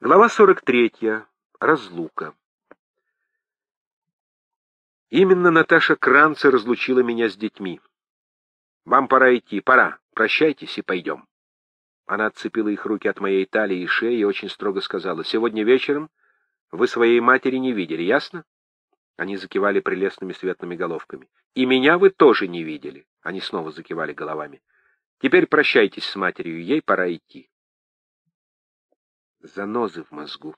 Глава 43. Разлука. Именно Наташа Кранца разлучила меня с детьми. Вам пора идти, пора. Прощайтесь и пойдем. Она отцепила их руки от моей талии и шеи и очень строго сказала, «Сегодня вечером вы своей матери не видели, ясно?» Они закивали прелестными светлыми головками. «И меня вы тоже не видели». Они снова закивали головами. «Теперь прощайтесь с матерью, ей пора идти» занозы в мозгу.